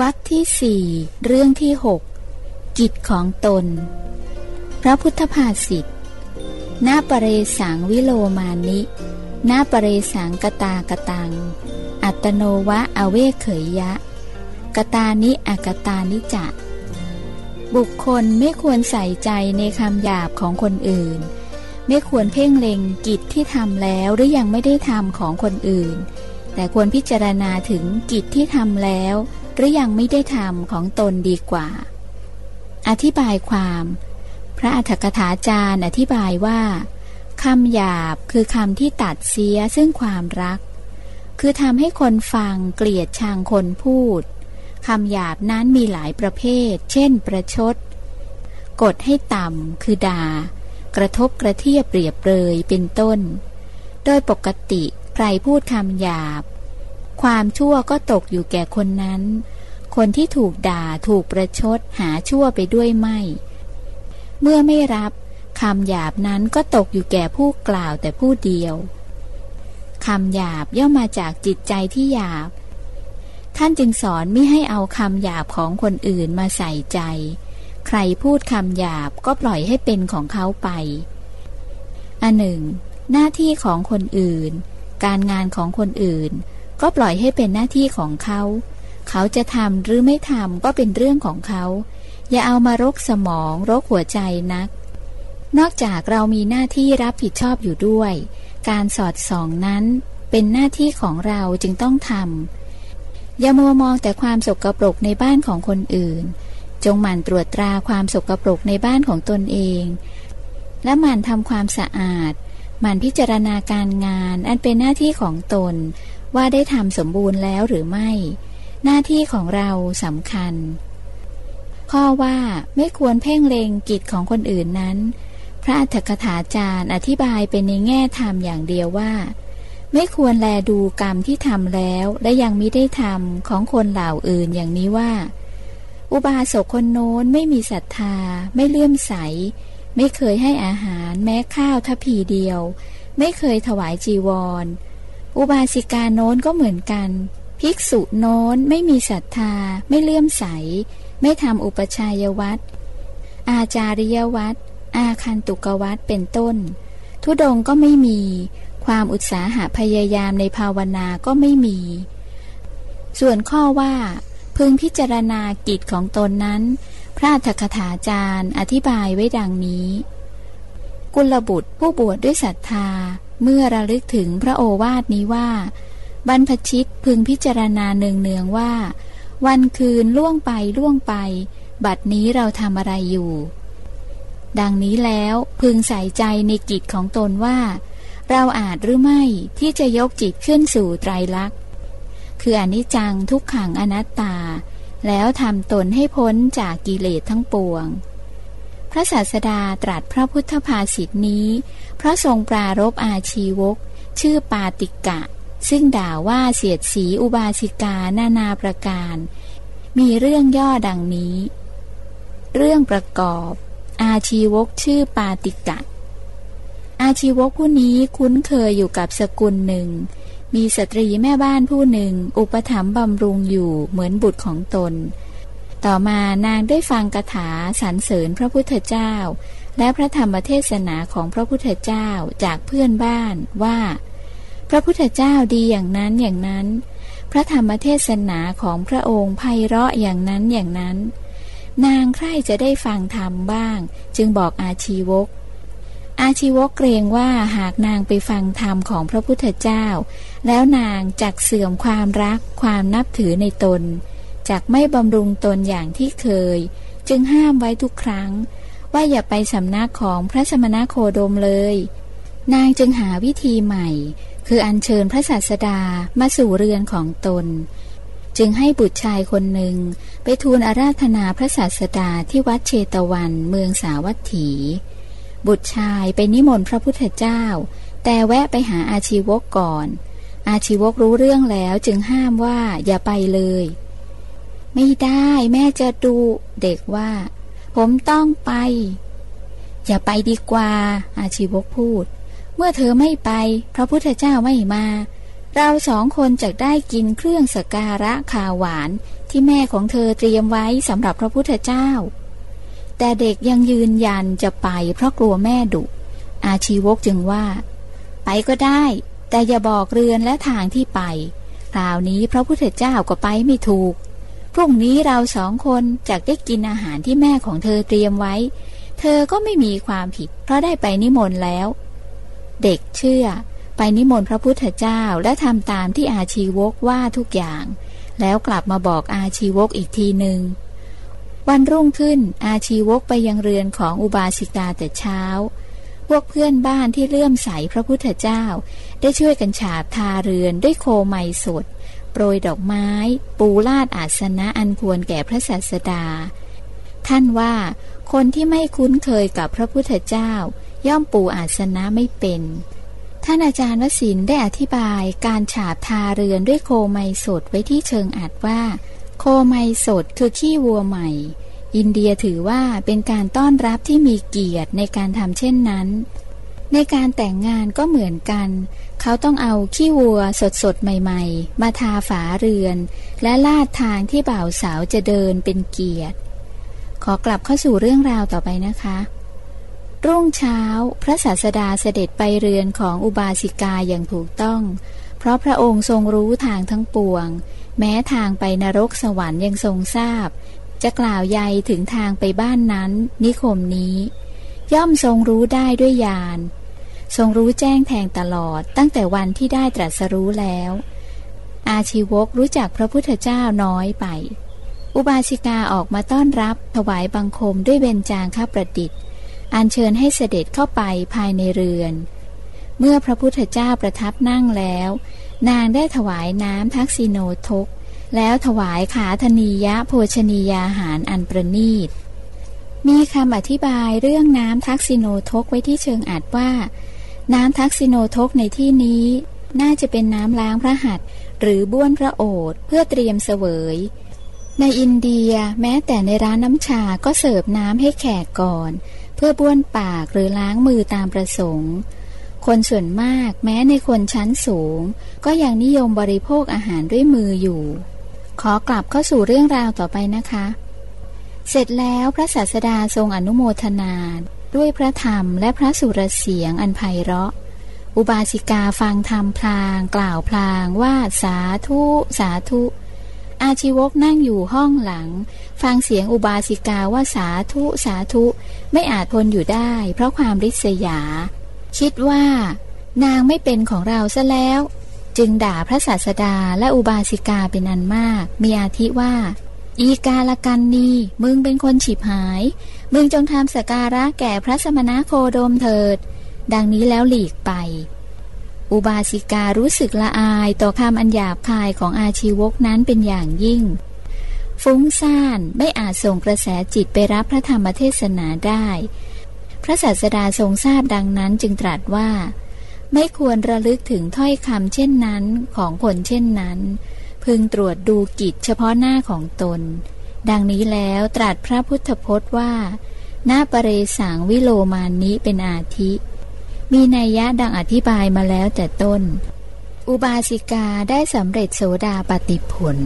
วักที่สี่เรื่องที่หกกิจของตน พระพุทธภาษิตหน้าปเรสังวิโลมานิ หน้าปเรสังกตากตัง อัตโนวะอเวเขยยะ กตานิอากตานิจะ บุคคลไม่ควรใส่ใจในคำหยาบของคนอื่น ไม่ควรเพ่งเล็งกิจที่ทำแล้วหรือยังไม่ได้ทำของคนอื่น แต่ควรพิจารณาถึงกิจที่ทำแล้ว รือยังไม่ได้ทำของตนดีกว่า อธิบายความ พระอัฏฐกถาจารย์อธิบายว่าคำหยาบคือคำที่ตัดเสียซึ่งความรัก คือทำให้คนฟังเกลียดชังคนพูดคำหยาบนั้นมีหลายประเภท เช่น ประชด กดให้ต่ำคือด่า กระทบกระเทียบเปรียบเปรยเป็นต้น โดยปกติใครพูดคำหยาบ ความชั่วก็ตกอยู่แก่คนนั้น คนที่ถูกด่าถูกประชดหาชั่วไปด้วยไม่ เมื่อไม่รับคำหยาบนั้นก็ตกอยู่แก่ผู้กล่าวแต่ผู้เดียวคำหยาบย่อมมาจากจิตใจที่หยาบ ท่านจึงสอนไม่ให้เอาคำหยาบของคนอื่นมาใส่ใจ ใครพูดคำหยาบก็ปล่อยให้เป็นของเขาไป อันหนึ่ง หน้าที่ของคนอื่น การงานของคนอื่น ก็ปล่อยให้เป็นหน้าที่ของเขา เขาจะทำหรือไม่ทำก็เป็นเรื่องของเขา อย่าเอามารกสมองรกหัวใจนัก นอกจากเรามีหน้าที่รับผิดชอบอยู่ด้วย การสอดส่องนั้นเป็นหน้าที่ของเราจึงต้องทำอย่ามัวมองแต่ความสกรปรกในบ้านของคนอื่น จงหมั่นตรวจตราความสกรปรกในบ้านของตนเอง และหมั่นทำความสะอาด หมั่นพิจารณาการงานอันเป็นหน้าที่ของตน ว่าได้ทำสมบูรณ์แล้วหรือไม่ หน้าที่ของเราสำคัญ ข้อว่าไม่ควรเพ่งเลงกิจของคนอื่นนั้น พระอัฏฐกถาจารย์อธิบายเป็นในแง่ธรรมอย่างเดียวว่า ไม่ควรแลดูกรรมที่ทำแล้วและยังไม่ได้ทำของคนเหล่าอื่นอย่างนี้ว่า อุบาสกคนโน้นไม่มีศรัทธา ไม่เลื่อมใส ไม่เคยให้อาหารแม้ข้าวทพีเดียว ไม่เคยถวายจีวร อุบาสิกาโน้นก็เหมือนกัน ภิกษุโน้นไม่มีศรัทธา ไม่เลื่อมใส ไม่ทำอุปชัยวัตรอาจาริยวัตรอาคันตุกวัตเป็นต้น ทุดงก็ไม่มี ความอุตสาหะพยายามในภาวนาก็ไม่มี ส่วนข้อว่า พึงพิจารณากิจของตนนั้น พระธกถาจารย์อธิบายไว้ดังนี้ กุลบุตรผู้บวชดด้วยศรัทธา เมื่อระลึกถึงพระโอวาทนี้ว่า บรรพชิตพึงพิจารณาเนืองๆว่า วันคืนล่วงไปล่วงไป บัดนี้เราทำอะไรอยู่ ดังนี้แล้วพึงใส่ใจในกิจของตนว่า เราอาจหรือไม่ที่จะยกจิตขึ้นสู่ไตรลักษณ์คืออนิจจังทุกขังอนัตตา แล้วทำตนให้พ้นจากกิเลสทั้งปวง พระศาสดาตรัสพระพุทธภาษิตนี้ เพราะทรงปรารบอาชีวก ชื่อปาติกะ ซึ่งด่าว่าเสียดสีอุบาสิกานานาประการ มีเรื่องย่อดังนี้ เรื่องประกอบ อาชีวกชื่อปาติกะ อาชีวกผู้นี้คุ้นเคยอยู่กับสกุลหนึ่ง มีสตรีแม่บ้านผู้หนึ่ง อุปถัมภ์บำรุงอยู่เหมือนบุตรของตน ต่อมานางได้ฟังคาถาสรรเสริญพระพุทธเจ้า และพระธรรมเทศนาของพระพุทธเจ้าจากเพื่อนบ้านว่า พระพุทธเจ้าดีอย่างนั้นอย่างนั้น พระธรรมเทศนาของพระองค์ไพเราะอย่างนั้นอย่างนั้น นางใคร่จะได้ฟังธรรมบ้าง จึงบอกอาชีวก อาชีวกเกรงว่าหากนางไปฟังธรรมของพระพุทธเจ้า แล้วนางจักเสื่อมความรักความนับถือในตน จักไม่บำรุงตนอย่างที่เคย จึงห้ามไว้ทุกครั้ง ว่าอย่าไปสำนักของพระสมณโคดมเลย นางจึงหาวิธีใหม่ คืออัญเชิญพระศาสดามาสู่เรือนของตน จึงให้บุตรชายคนหนึ่ง ไปทูลอาราธนาพระศาสดาที่วัดเชตวันเมืองสาวัตถี บุตรชายไปนิมนต์พระพุทธเจ้า แต่แวะไปหาอาชีวกก่อนอาชีวกรู้เรื่องแล้วจึงห้ามว่าอย่าไปเลย ไม่ได้แม่จะดูเด็กว่า ผมต้องไป อย่าไปดีกว่า อาชีวกพูด เมื่อเธอไม่ไป พระพุทธเจ้าไม่มา เราสองคนจะได้กินเครื่องสการะขาวหวานที่แม่ของเธอเตรียมไว้สำหรับพระพุทธเจ้า แต่เด็กยังยืนยันจะไปเพราะกลัวแม่ดุ อาชีวกจึงว่า ไปก็ได้ แต่อย่าบอกเรือนและทางที่ไปคราวนี้พระพุทธเจ้าก็ไปไม่ถูก พรุ่งนี้เราสองคนจะได้กินอาหารที่แม่ของเธอเตรียมไว้ เธอก็ไม่มีความผิด เพราะได้ไปนิมนต์แล้ว เด็กเชื่อ ไปนิมนต์พระพุทธเจ้าและทำตามที่อาชีวกว่าทุกอย่าง แล้วกลับมาบอกอาชีวกอีกทีหนึ่งวันรุ่งขึ้นอาชีวกไปยังเรือนของอุบาสิกาแต่เช้า พวกเพื่อนบ้านที่เลื่อมใสพระพุทธเจ้า ได้ช่วยกันฉาบทาเรือนด้วยโคไมสด โปรยดอกไม้ ปูลาดอาสนะอันควรแก่พระศาสดา ท่านว่า คนที่ไม่คุ้นเคยกับพระพุทธเจ้า ย่อมปูอาสนะไม่เป็น ท่านอาจารย์วสินได้อธิบายการฉาบทาเรือนด้วยโคไมสดไว้ที่เชิงอัดว่า โคไมสดคือขี้วัวใหม่อินเดียถือว่าเป็นการต้อนรับที่มีเกียรติในการทำเช่นนั้น ในการแต่งงานก็เหมือนกัน เขาต้องเอาขี้วัวสดสดใหม่ๆ มาทาฝาเรือน และลาดทางที่บ่าวสาวจะเดินเป็นเกียรติ ขอกลับเข้าสู่เรื่องราวต่อไปนะคะ รุ่งเช้าพระศาสดาเสด็จไปเรือนของอุบาสิกาอย่างถูกต้อง เพราะพระองค์ทรงรู้ทางทั้งปวง แม้ทางไปนรกสวรรค์ยังทรงทราบ จะกล่าวใยถึงทางไปบ้านนั้น นิคมนี้ ย่อมทรงรู้ได้ด้วยญาณ ทรงรู้แจ้งแทงตลอดตั้งแต่วันที่ได้ตรัสรู้แล้ว อาชีวกรู้จักพระพุทธเจ้าน้อยไป อุบาสิกาออกมาต้อนรับถวายบังคมด้วยเบญจางค้าประดิษฐ์ อัญเชิญให้เสด็จเข้าไปภายในเรือน เมื่อพระพุทธเจ้าประทับนั่งแล้ว นางได้ถวายน้ำทักษิโนทก แล้วถวายขาธนียะโภชนียาหารอันประนีตมีคำอธิบายเรื่องน้ำทักษิโนทกไว้ที่เชิงอัดว่า น้ำทักษิโนทกในที่นี้ น่าจะเป็นน้ำล้างพระหัตถ์หรือบ้วนพระโอษฐเพื่อเตรียมเสวย ในอินเดียแม้แต่ในร้านน้ำชาก็เสิร์ฟน้ำให้แขกก่อน เพื่อบ้วนปากหรือล้างมือตามประสงค์ คนส่วนมากแม้ในคนชั้นสูง ก็ยังนิยมบริโภคอาหารด้วยมืออยู่ ขอกลับเข้าสู่เรื่องราวต่อไปนะคะ เสร็จแล้วพระศาสดาทรงอนุโมทนา ด้วยพระธรรมและพระสุรเสียงอันไพเราะ อุบาสิกาฟังธรรมพลางกล่าวพลางว่าสาธุสาธุ อาชีวกนั่งอยู่ห้องหลัง ฟังเสียงอุบาสิกาว่าสาธุสาธุไม่อาจทนอยู่ได้ เพราะความริษยา คิดว่า นางไม่เป็นของเราซะแล้ว จึงด่าพระศาสดาและอุบาสิกาเป็นอันมาก มีอาทิว่า อีกาละกันนีมึงเป็นคนฉิบหาย มึงจงทำสการะแก่พระสมณะโคโดมเถิด ดังนี้แล้วหลีกไป อุบาสิการู้สึกละอายต่อคำอันหยาบคายของอาชีวกนั้นเป็นอย่างยิ่ง ฟุ้งซ่านไม่อาจส่งกระแสจิตไปรับพระธรรมเทศนาได้ พระศาสดาทรงทราบดังนั้นจึงตรัสว่า ไม่ควรระลึกถึงถ้อยคำเช่นนั้นของคนเช่นนั้น พึงตรวจดูกิจเฉพาะหน้าของตน ดังนี้แล้วตรัสพระพุทธพจน์ว่า หน้าปเรสังวิโลมานิเป็นอาทิ มีนัยยะดังอธิบายมาแล้วแต่ต้น อุบาสิกาได้สำเร็จโสดาปติผล